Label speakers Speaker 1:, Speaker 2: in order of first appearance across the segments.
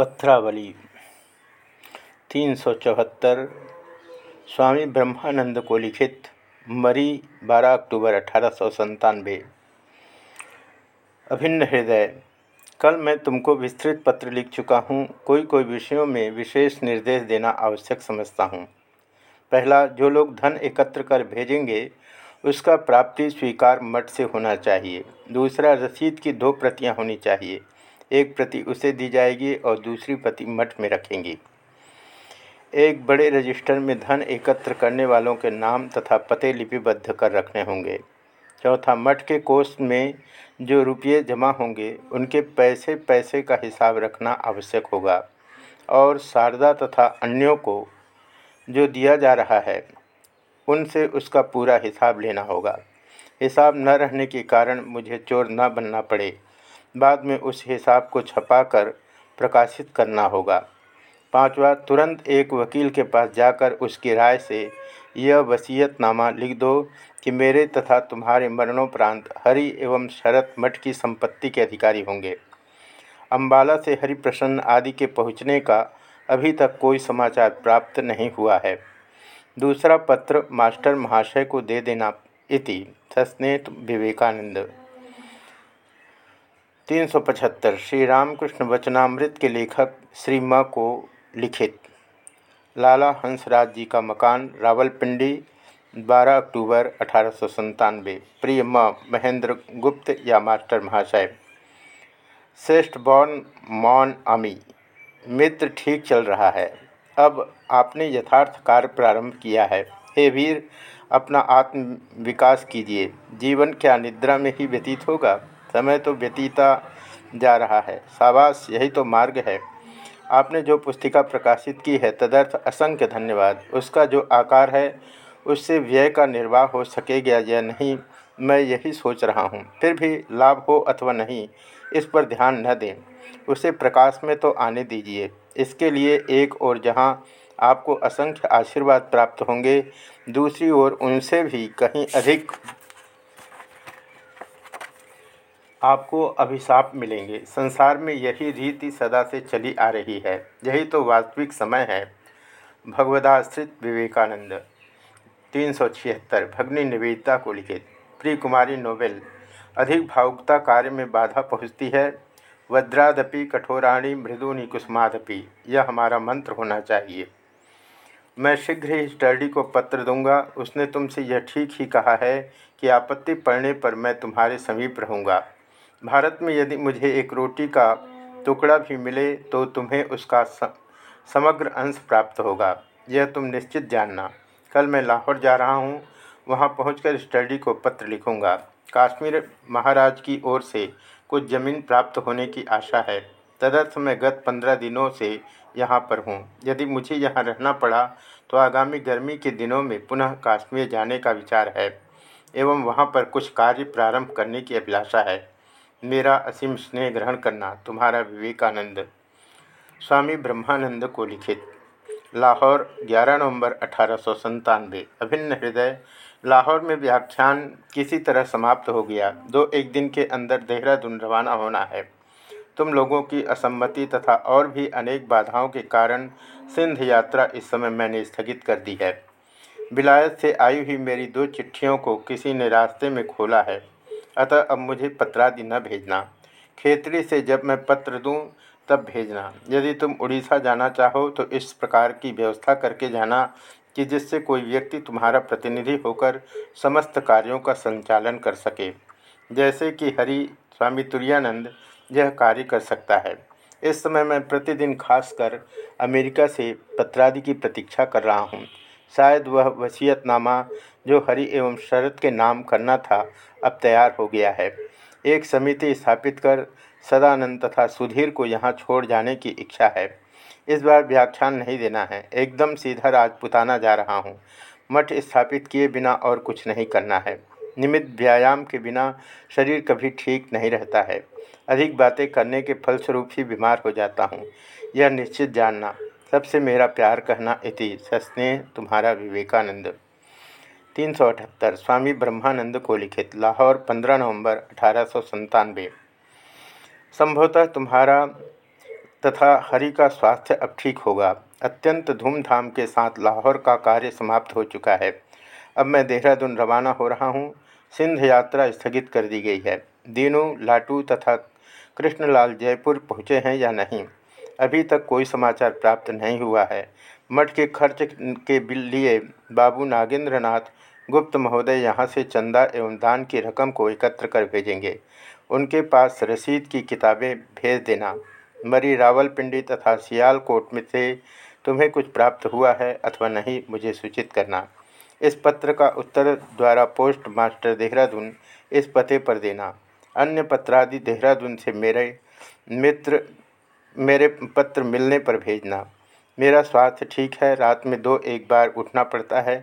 Speaker 1: पत्रावली, तीन सौ चौहत्तर, स्वामी ब्रह्मानंद को लिखित मरी 12 अक्टूबर अठारह अभिन्न हृदय, कल मैं तुमको विस्तृत पत्र लिख चुका हूँ कोई कोई विषयों में विशेष निर्देश देना आवश्यक समझता हूँ। पहला, जो लोग धन एकत्र कर भेजेंगे, उसका प्राप्ति स्वीकार मठ से होना चाहिए। दूसरा, रसीद की दो प्रतियाँ होनी चाहिए। एक प्रति उसे दी जाएगी और दूसरी प्रति मठ में रखेंगी। एक बड़े रजिस्टर में धन एकत्र करने वालों के नाम तथा पते लिपिबद्ध कर रखने होंगे। चौथा, मठ के कोष में जो रुपये जमा होंगे, उनके पैसे पैसे का हिसाब रखना आवश्यक होगा। और शारदा तथा अन्यों को जो दिया जा रहा है, उनसे उसका पूरा हिसाब लेना होगा। हिसाब न रहने के कारण मुझे चोर न बनना पड़े। बाद में उस हिसाब को छपाकर प्रकाशित करना होगा। पांचवा तुरंत एक वकील के पास जाकर उसकी राय से यह वसीयतनामा लिख दो कि मेरे तथा तुम्हारे मरणोपरांत हरि एवं शरत मठ की संपत्ति के अधिकारी होंगे। अम्बाला से हरिप्रसन्न आदि के पहुँचने का अभी तक कोई समाचार प्राप्त नहीं हुआ है। दूसरा पत्र मास्टर महाशय को दे देना इति, सस्नेत विवेकानंद। तीन सौ पचहत्तर, श्री रामकृष्ण वचनामृत के लेखक श्री म को लिखित। लाला हंसराज जी का मकान, रावलपिंडी 12 अक्टूबर अठारह सौ प्रिय म, महेंद्र गुप्त या मास्टर महाशय। श्रेष्ठ बॉर्न मॉन अमी मित्र ठीक चल रहा है। अब आपने यथार्थ कार्य प्रारंभ किया है। हे वीर, अपना आत्म विकास कीजिए। जीवन क्या निद्रा में ही व्यतीत होगा? समय तो व्यतीता जा रहा है। शाबाश यही तो मार्ग है। आपने जो पुस्तिका प्रकाशित की है, तदर्थ असंख्य धन्यवाद। उसका जो आकार है, उससे व्यय का निर्वाह हो सकेगा या नहीं, मैं यही सोच रहा हूँ। फिर भी लाभ हो अथवा नहीं, इस पर ध्यान न दें। उसे प्रकाश में तो आने दीजिए। इसके लिए एक और जहाँ आपको असंख्य आशीर्वाद प्राप्त होंगे, दूसरी ओर उनसे भी कहीं अधिक आपको अभिशाप मिलेंगे। संसार में यही रीति सदा से चली आ रही है। यही तो वास्तविक समय है। भगवदाश्रित विवेकानंद, तीन सौ छिहत्तर, भगनी निवेदिता को लिखित। प्रिय कुमारी नोवेल अधिक भावुकता कार्य में बाधा पहुँचती है। वज्रादपि, कठोराणी, मृदुनी, कुसुमादपि, यह हमारा मंत्र होना चाहिए। मैं शीघ्र ही स्टडी को पत्र दूँगा। उसने तुमसे यह ठीक ही कहा है कि आपत्ति पड़ने पर मैं तुम्हारे समीप रहूँगा। भारत में यदि मुझे एक रोटी का टुकड़ा भी मिले तो तुम्हें उसका समग्र अंश प्राप्त होगा। यह तुम निश्चित जानना। कल मैं लाहौर जा रहा हूँ। वहाँ पहुँच स्टडी को पत्र लिखूँगा। काश्मीर महाराज की ओर से कुछ ज़मीन प्राप्त होने की आशा है। तदर्थ मैं गत पंद्रह दिनों से यहाँ पर हूँ। यदि मुझे यहाँ रहना पड़ा तो आगामी गर्मी के दिनों में पुनः काश्मीर जाने का विचार है, एवं वहाँ पर कुछ कार्य प्रारंभ करने की अभिलाषा है। मेरा असीम स्नेह ग्रहण करना तुम्हारा विवेकानंद। स्वामी ब्रह्मानंद को लिखित। लाहौर 11 नवंबर अठारह अभिन्न हृदय। लाहौर में व्याख्यान किसी तरह समाप्त हो गया। दो एक दिन के अंदर देहरादून रवाना होना है। तुम लोगों की असम्मति तथा और भी अनेक बाधाओं के कारण सिंध यात्रा इस समय मैंने स्थगित कर दी है। विलायत से आई हुई मेरी दो चिट्ठियों को किसी ने रास्ते में खोला है। अतः अब मुझे पत्रादि न भेजना। खेतरी से जब मैं पत्र दूँ, तब भेजना। यदि तुम उड़ीसा जाना चाहो तो इस प्रकार की व्यवस्था करके जाना कि जिससे कोई व्यक्ति तुम्हारा प्रतिनिधि होकर समस्त कार्यों का संचालन कर सके। जैसे कि हरि स्वामी तुरानंद यह कार्य कर सकता है। इस समय मैं प्रतिदिन खासकर अमेरिका से पत्रादि की प्रतीक्षा कर रहा हूँ। शायद वह वसीयतनामा जो हरि एवं शरद के नाम करना था, अब तैयार हो गया है। एक समिति स्थापित कर सदानंद तथा सुधीर को यहाँ छोड़ जाने की इच्छा है। इस बार व्याख्यान नहीं देना है। एकदम सीधा राजपुताना जा रहा हूँ। मठ स्थापित किए बिना और कुछ नहीं करना है। निमित्त व्यायाम के बिना शरीर कभी ठीक नहीं रहता है। अधिक बातें करने के फलस्वरूप ही बीमार हो जाता हूँ। यह निश्चित जानना। सबसे मेरा प्यार कहना इति। सस्नेह तुम्हारा विवेकानंद। तीन सौ अठहत्तर, स्वामी ब्रह्मानंद को लिखित, लाहौर, पंद्रह नवंबर, अठारह सौ संतानवे। संभवतः तुम्हारा तथा हरि का स्वास्थ्य अब ठीक होगा। अत्यंत धूमधाम के साथ लाहौर का कार्य समाप्त हो चुका है। अब मैं देहरादून रवाना हो रहा हूँ। सिंध यात्रा स्थगित कर दी गई है। दीनू, लाटू तथा कृष्णलाल जयपुर पहुँचे हैं या नहीं? अभी तक कोई समाचार प्राप्त नहीं हुआ है। मठ के खर्च के लिए बाबू नागेंद्र नाथ गुप्त महोदय यहाँ से चंदा एवं दान की रकम को एकत्र कर भेजेंगे। उनके पास रसीद की किताबें भेज देना। मरी रावलपिंडी तथा सियालकोट में से तुम्हें कुछ प्राप्त हुआ है अथवा नहीं, मुझे सूचित करना। इस पत्र का उत्तर द्वारा पोस्ट मास्टर देहरादून इस पते पर देना। अन्य पत्रादि देहरादून से मेरे मित्र, मेरे पत्र मिलने पर भेजना। मेरा स्वास्थ्य ठीक है, रात में दो एक बार उठना पड़ता है।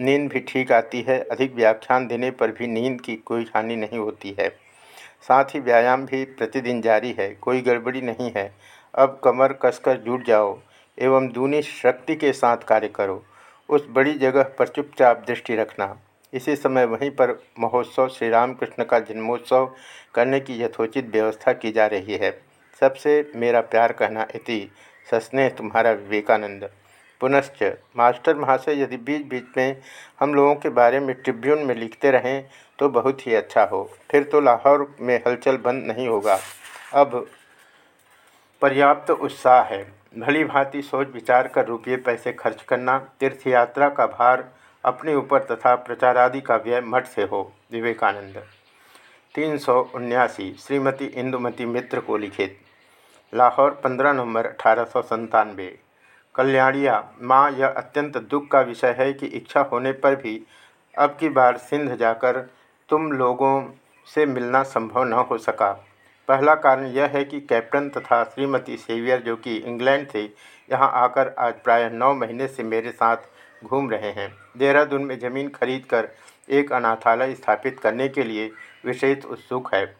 Speaker 1: नींद भी ठीक आती है, अधिक व्याख्यान देने पर भी नींद की कोई हानि नहीं होती है। साथ ही व्यायाम भी प्रतिदिन जारी है, कोई गड़बड़ी नहीं है। अब कमर कसकर जुट जाओ एवं दूनी शक्ति के साथ कार्य करो। उस बड़ी जगह पर चुपचाप दृष्टि रखना। इसी समय वहीं पर महोत्सव श्री रामकृष्ण का जन्मोत्सव करने की यथोचित व्यवस्था की जा रही है। सबसे मेरा प्यार कहना इति। सस्नेह तुम्हारा विवेकानंद। पुनश्च मास्टर महाशय यदि बीच बीच में हम लोगों के बारे में ट्रिब्यून में लिखते रहें तो बहुत ही अच्छा हो। फिर तो लाहौर में हलचल बंद नहीं होगा। अब पर्याप्त उत्साह है। भली भांति सोच विचार कर रुपये पैसे खर्च करना तीर्थ यात्रा का भार अपने ऊपर तथा प्रचारादि का व्यय मठ से हो। विवेकानंद। तीन सौ उन्यासी, श्रीमती इंदुमती मित्र को लिखित। लाहौर, पंद्रह नवंबर, अठारह सौ संतानवे। कल्याणिया, माँ, यह अत्यंत दुख का विषय है कि इच्छा होने पर भी अब की बार सिंध जाकर तुम लोगों से मिलना संभव न हो सका। पहला कारण यह है कि कैप्टन तथा श्रीमती सेवियर जो कि इंग्लैंड थे, यहाँ आकर आज प्राय नौ महीने से मेरे साथ घूम रहे हैं। देहरादून में ज़मीन खरीद कर एक अनाथालय स्थापित करने के लिए विशेष उत्सुक है।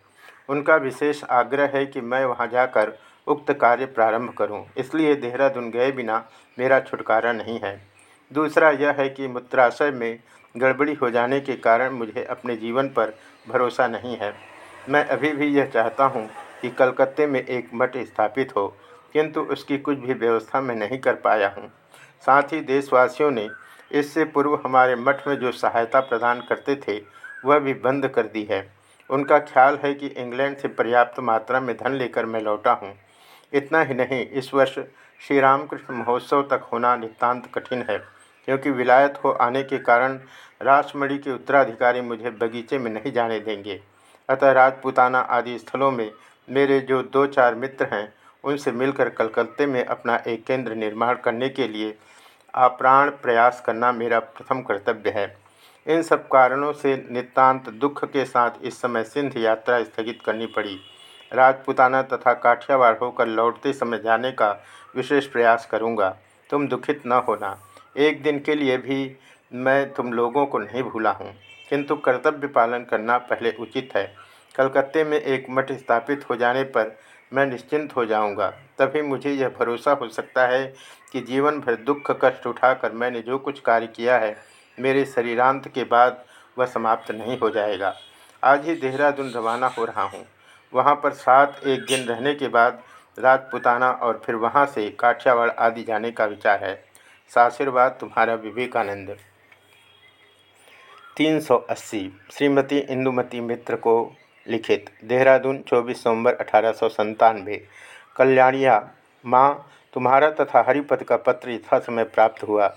Speaker 1: उनका विशेष आग्रह है कि मैं वहाँ जाकर उक्त कार्य प्रारंभ करूँ, इसलिए देहरादून गए बिना मेरा छुटकारा नहीं है। दूसरा यह है कि मूत्राशय में गड़बड़ी हो जाने के कारण मुझे अपने जीवन पर भरोसा नहीं है। मैं अभी भी यह चाहता हूँ कि कलकत्ते में एक मठ स्थापित हो किंतु उसकी कुछ भी व्यवस्था मैं नहीं कर पाया हूँ। साथ ही देशवासियों ने इससे पूर्व हमारे मठ में जो सहायता प्रदान करते थे वह भी बंद कर दी है। उनका ख्याल है कि इंग्लैंड से पर्याप्त मात्रा में धन लेकर मैं लौटा हूँ। इतना ही नहीं, इस वर्ष श्री रामकृष्ण महोत्सव तक होना नितांत कठिन है, क्योंकि विलायत हो आने के कारण राजमणि के उत्तराधिकारी मुझे बगीचे में नहीं जाने देंगे। अतः राजपुताना आदि स्थलों में मेरे जो दो चार मित्र हैं, उनसे मिलकर कलकत्ते में अपना एक केंद्र निर्माण करने के लिए आप्राण प्रयास करना मेरा प्रथम कर्तव्य है। इन सब कारणों से नितांत दुख के साथ इस समय सिंध यात्रा स्थगित करनी पड़ी। राजपुताना तथा काठियावाड़ होकर लौटते समय जाने का विशेष प्रयास करूँगा। तुम दुखित न होना। एक दिन के लिए भी मैं तुम लोगों को नहीं भूला हूँ, किंतु कर्तव्य पालन करना पहले उचित है। कलकत्ते में एक मठ स्थापित हो जाने पर मैं निश्चिंत हो जाऊँगा। तभी मुझे यह भरोसा हो सकता है कि जीवन भर दुख कष्ट उठाकर मैंने जो कुछ कार्य किया है, मेरे शरीरांत के बाद वह समाप्त नहीं हो जाएगा। आज ही देहरादून रवाना हो रहा हूँ। वहाँ पर सात एक दिन रहने के बाद राजपुताना और फिर वहाँ से काठियावाड़ आदि जाने का विचार है। साशीर्वाद तुम्हारा विवेकानंद। 380 श्रीमती इंदुमती मित्र को लिखित, देहरादून 24 नवंबर अठारह कल्याणिया, माँ, तुम्हारा तथा हरिपद का पत्र यथा समय प्राप्त हुआ।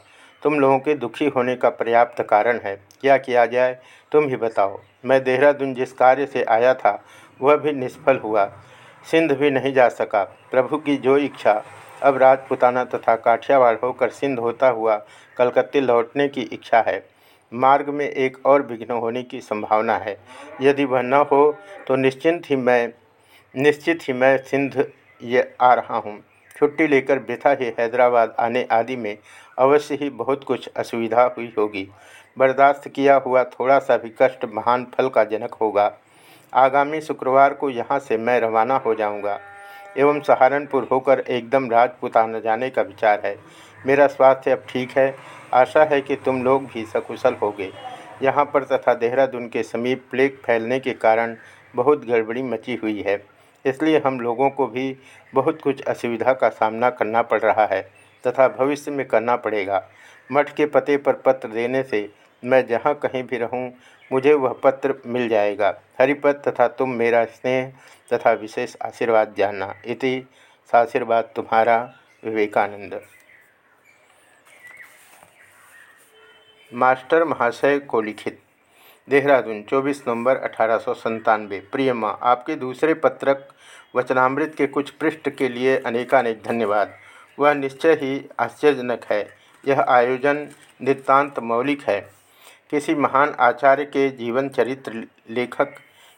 Speaker 1: तुम लोगों के दुखी होने का पर्याप्त कारण है। क्या किया जाए, तुम ही बताओ। मैं देहरादून जिस कार्य से आया था वह भी निष्फल हुआ। सिंध भी नहीं जा सका। प्रभु की जो इच्छा, अब राजपुताना तथा काठियावाड़ होकर सिंध होता हुआ कलकत्ते लौटने की इच्छा है। मार्ग में एक और विघ्न होने की संभावना है। यदि वह न हो तो निश्चिंत ही मैं, निश्चित ही मैं सिंध ये आ रहा हूँ। छुट्टी लेकर वृथा ही हैदराबाद आने आदि में अवश्य ही बहुत कुछ असुविधा हुई होगी। बर्दाश्त किया हुआ थोड़ा सा भी कष्ट महान फल का जनक होगा। आगामी शुक्रवार को यहाँ से मैं रवाना हो जाऊँगा। एवं सहारनपुर होकर एकदम राजपुताना जाने का विचार है। मेरा स्वास्थ्य अब ठीक है। आशा है कि तुम लोग भी सकुशल होगे। यहाँ पर तथा देहरादून के समीप प्लेग फैलने के कारण बहुत गड़बड़ी मची हुई है। इसलिए हम लोगों को भी बहुत कुछ असुविधा का सामना करना पड़ रहा है तथा भविष्य में करना पड़ेगा। मठ के पते पर पत्र देने से मैं जहाँ कहीं भी रहूँ, मुझे वह पत्र मिल जाएगा। हरिपद तथा तुम मेरा स्नेह तथा विशेष आशीर्वाद जानना। इति साशीर्वाद तुम्हारा, विवेकानंद। मास्टर महाशय को लिखित। देहरादून 24 नवंबर अठारह प्रिय माँ, आपके दूसरे पत्रक वचनामृत के कुछ पृष्ठ के लिए अनेकानेक धन्यवाद। वह निश्चय ही आश्चर्यजनक है। यह आयोजन नितांत मौलिक है। किसी महान आचार्य के जीवन चरित्र लेखक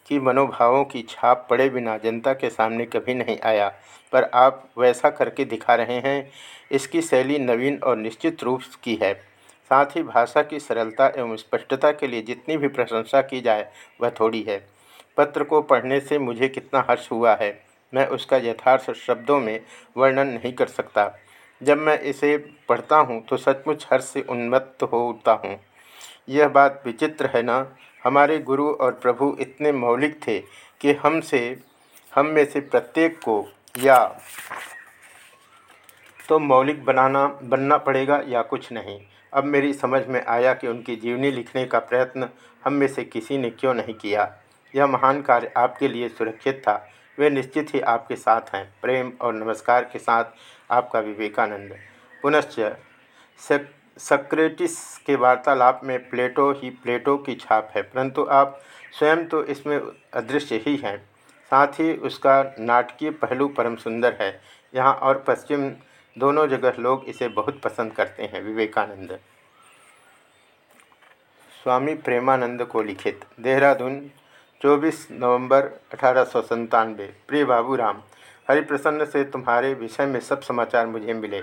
Speaker 1: की मनोभावों की छाप पड़े बिना जनता के सामने कभी नहीं आया। पर आप वैसा करके दिखा रहे हैं, इसकी शैली नवीन और निश्चित रूप की है। साथ ही भाषा की सरलता एवं स्पष्टता के लिए जितनी भी प्रशंसा की जाए, वह थोड़ी है। पत्र को पढ़ने से मुझे कितना हर्ष हुआ है। मैं उसका यथार्थ शब्दों में वर्णन नहीं कर सकता। जब मैं इसे पढ़ता हूँ तो सचमुच हर्ष से उन्मत्त हो उठता हूँ। यह बात विचित्र है ना? हमारे गुरु और प्रभु इतने मौलिक थे कि हमसे, हम में से प्रत्येक को, या तो मौलिक बनाना, बनना पड़ेगा या कुछ नहीं। अब मेरी समझ में आया कि उनकी जीवनी लिखने का प्रयत्न हम में से किसी ने क्यों नहीं किया। यह महान कार्य आपके लिए सुरक्षित था। वे निश्चित ही आपके साथ हैं। प्रेम और नमस्कार के साथ आपका विवेकानंद। पुनश्च सक्रेटिस के वार्तालाप में प्लेटो ही प्लेटो की छाप है, परंतु आप स्वयं तो इसमें अदृश्य ही हैं। साथ ही उसका नाटकीय पहलू परम सुंदर है। यहाँ और पश्चिम दोनों जगह लोग इसे बहुत पसंद करते हैं, विवेकानंद। स्वामी प्रेमानंद को लिखित, देहरादून 24 नवंबर अठारह प्रिय बाबूराम हरिप्रसन्न से तुम्हारे विषय में सब समाचार मुझे मिले।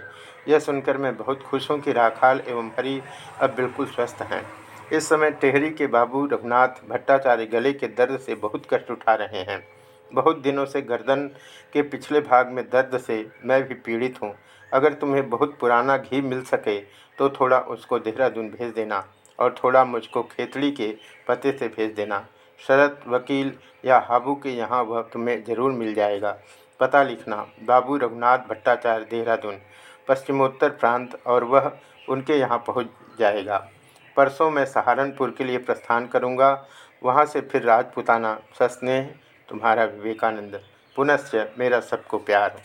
Speaker 1: यह सुनकर मैं बहुत खुश हूँ कि राखाल एवं हरि अब बिल्कुल स्वस्थ हैं। इस समय टेहरी के बाबू रघुनाथ भट्टाचार्य गले के दर्द से बहुत कष्ट उठा रहे हैं। बहुत दिनों से गर्दन के पिछले भाग में दर्द से मैं भी पीड़ित हूँ। अगर तुम्हें बहुत पुराना घी मिल सके तो थोड़ा उसको देहरादून भेज देना और थोड़ा मुझको खेतड़ी के पते से भेज देना। शरद वकील या हाबू के यहाँ वह तुम्हें ज़रूर मिल जाएगा। पता लिखना, बाबू रघुनाथ भट्टाचार्य देहरादून, पश्चिमोत्तर प्रांत, और वह उनके यहाँ पहुँच जाएगा। परसों मैं सहारनपुर के लिए प्रस्थान करूँगा। वहाँ से फिर राजपुताना सस्नेह, तुम्हारा विवेकानंद। पुनश्च मेरा सबको प्यार